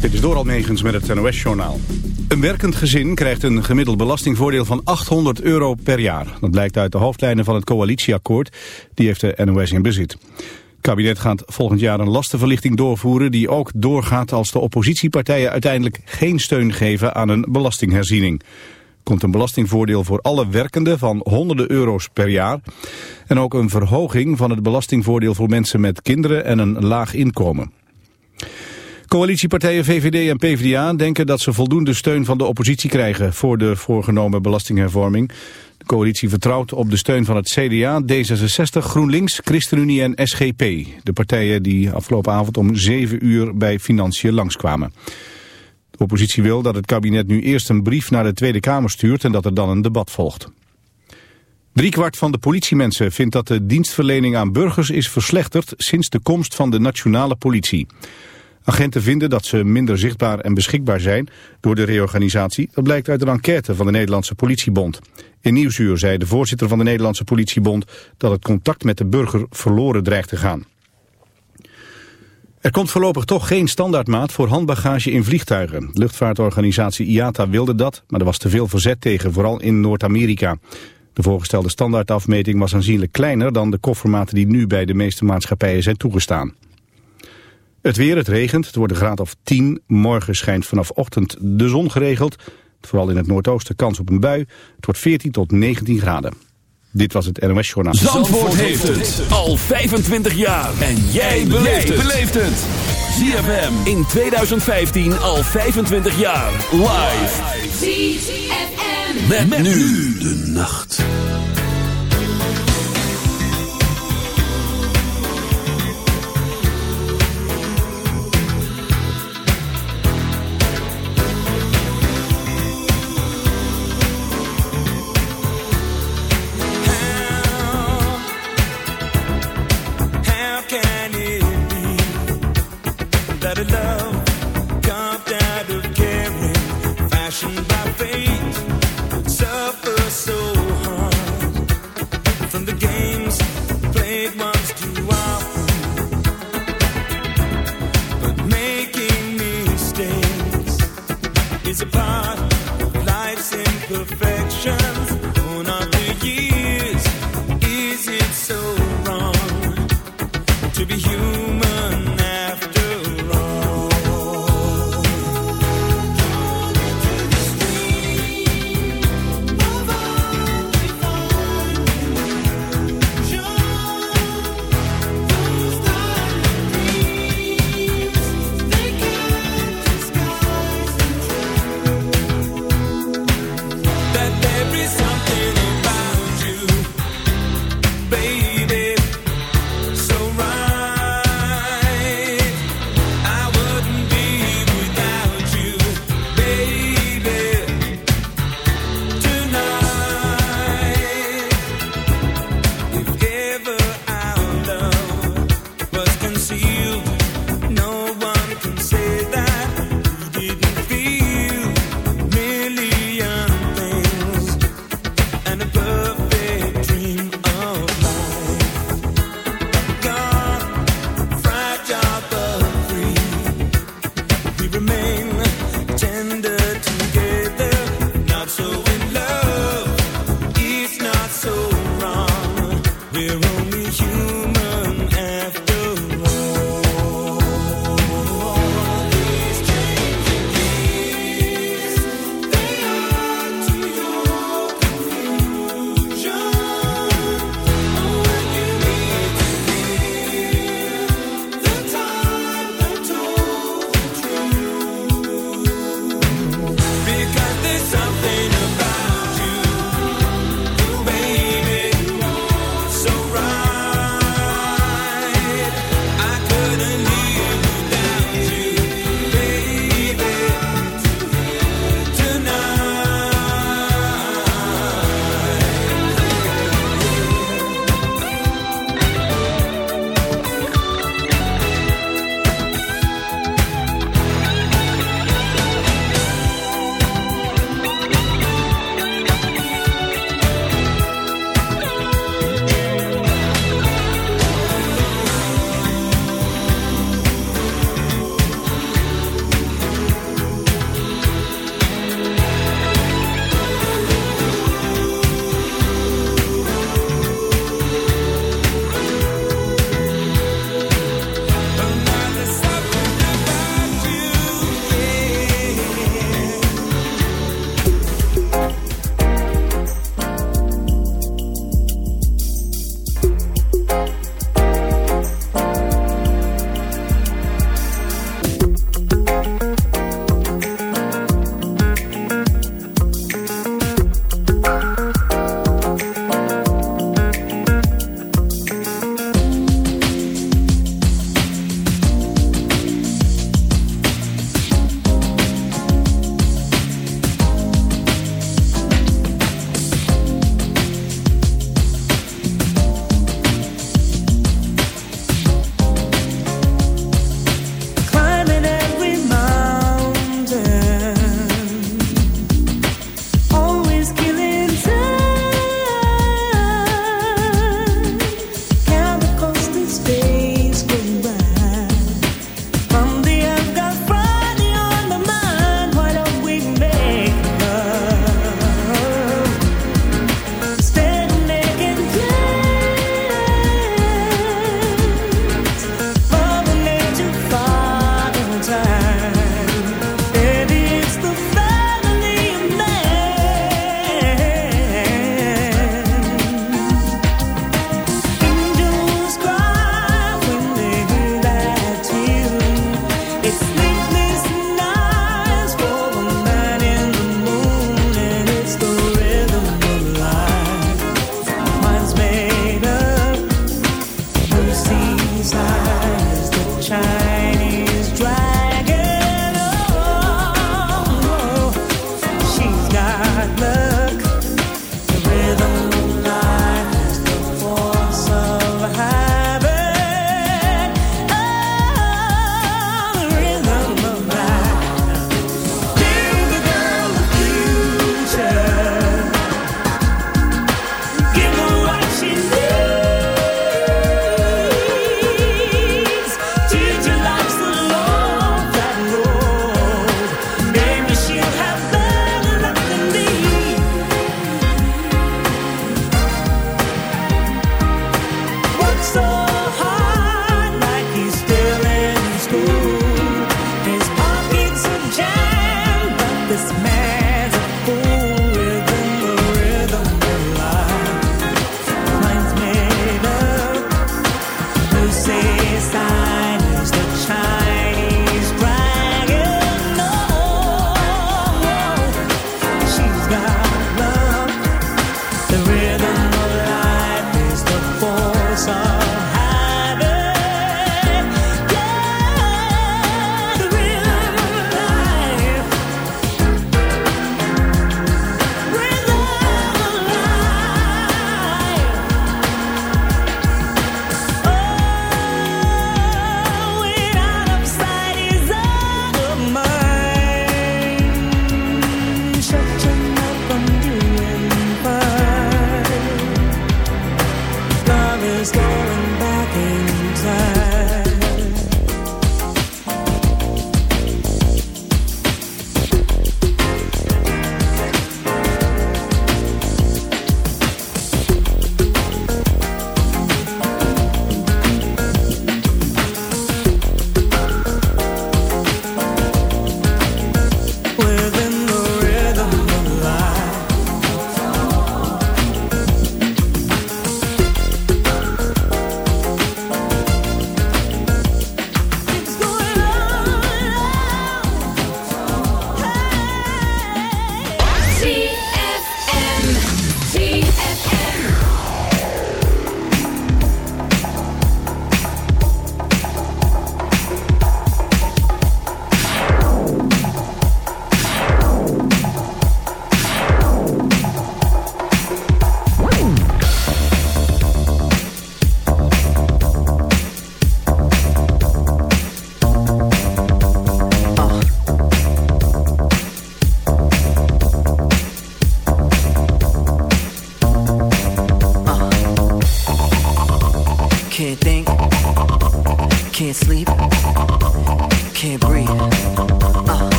Dit is Doral Negens met het NOS-journaal. Een werkend gezin krijgt een gemiddeld belastingvoordeel van 800 euro per jaar. Dat blijkt uit de hoofdlijnen van het coalitieakkoord. Die heeft de NOS in bezit. Het kabinet gaat volgend jaar een lastenverlichting doorvoeren... die ook doorgaat als de oppositiepartijen uiteindelijk geen steun geven aan een belastingherziening. Er komt een belastingvoordeel voor alle werkenden van honderden euro's per jaar. En ook een verhoging van het belastingvoordeel voor mensen met kinderen en een laag inkomen. Coalitiepartijen VVD en PvdA denken dat ze voldoende steun van de oppositie krijgen voor de voorgenomen belastinghervorming. De coalitie vertrouwt op de steun van het CDA, D66, GroenLinks, ChristenUnie en SGP. De partijen die afgelopen avond om 7 uur bij Financiën langskwamen. De oppositie wil dat het kabinet nu eerst een brief naar de Tweede Kamer stuurt en dat er dan een debat volgt. Driekwart van de politiemensen vindt dat de dienstverlening aan burgers is verslechterd sinds de komst van de nationale politie. Agenten vinden dat ze minder zichtbaar en beschikbaar zijn door de reorganisatie. Dat blijkt uit een enquête van de Nederlandse politiebond. In Nieuwsuur zei de voorzitter van de Nederlandse politiebond dat het contact met de burger verloren dreigt te gaan. Er komt voorlopig toch geen standaardmaat voor handbagage in vliegtuigen. luchtvaartorganisatie IATA wilde dat, maar er was te veel verzet tegen, vooral in Noord-Amerika. De voorgestelde standaardafmeting was aanzienlijk kleiner dan de koffermaten die nu bij de meeste maatschappijen zijn toegestaan. Het weer, het regent, het wordt een graad of 10. Morgen schijnt vanaf ochtend de zon geregeld. Vooral in het noordoosten kans op een bui. Het wordt 14 tot 19 graden. Dit was het NOS Journaal. Zandvoort, heeft het al 25 jaar. En jij beleeft het. ZFM in 2015 al 25 jaar. Live. ZFM. met nu de nacht.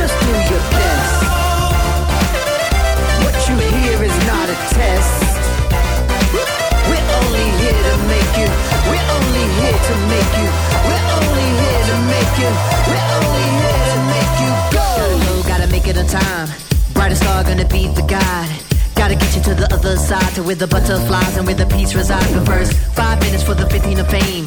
Just do your best. What you hear is not a test. We're only here to make you. We're only here to make you. We're only here to make you. We're only here to make you go, gotta make it on time. Brightest star gonna be the guide. Gotta get you to the other side, to where the butterflies and where the peace resides. But first, five minutes for the 15 of fame.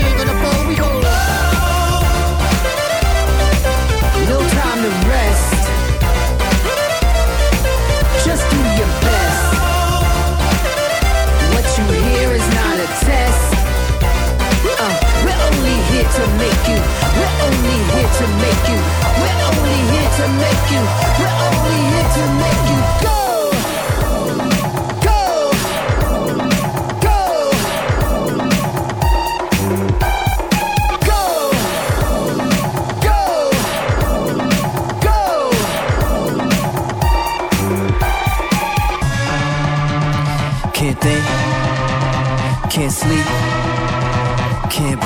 test. Uh, we're only here to make you. We're only here to make you. We're only here to make you. We're only here to make you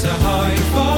it's a high of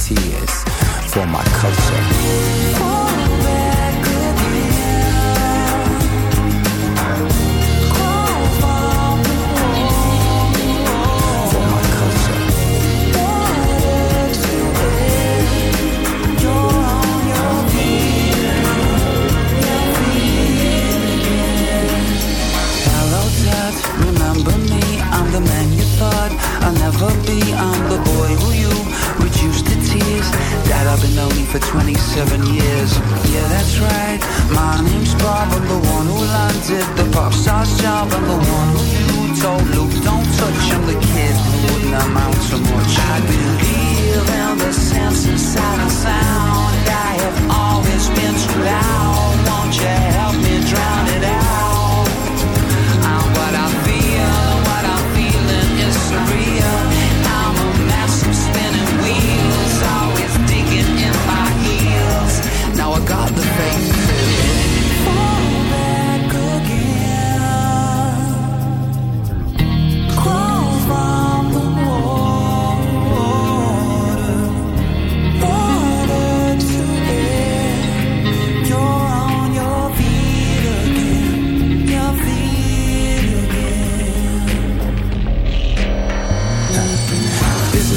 tears for my culture. For 27 years. Yeah, that's right. My name's Bob. I'm the one who landed the pop star's job. I'm the one who told Luke, don't touch. I'm the kid who wouldn't amount to much. I believe in the sense of sound. I have always been too loud.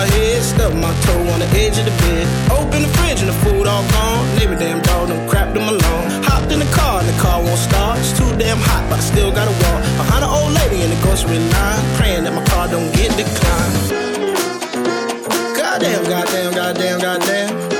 Stub my toe on the edge of the bed. Open the fridge and the food all gone. Neighbor damn dog done crapped them alone. Hopped in the car and the car won't start. It's too damn hot, but I still gotta walk. Behind an old lady in the grocery line. Praying that my car don't get declined. Goddamn, goddamn, goddamn, goddamn.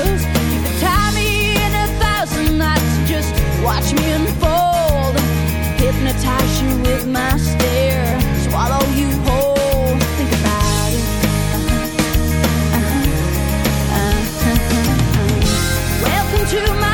hypnotize you with my stare, swallow you whole. Think about it. Uh-huh. Uh-huh. Uh-huh. Welcome to my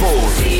Zandvoort.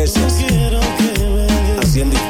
regreses. Haciendo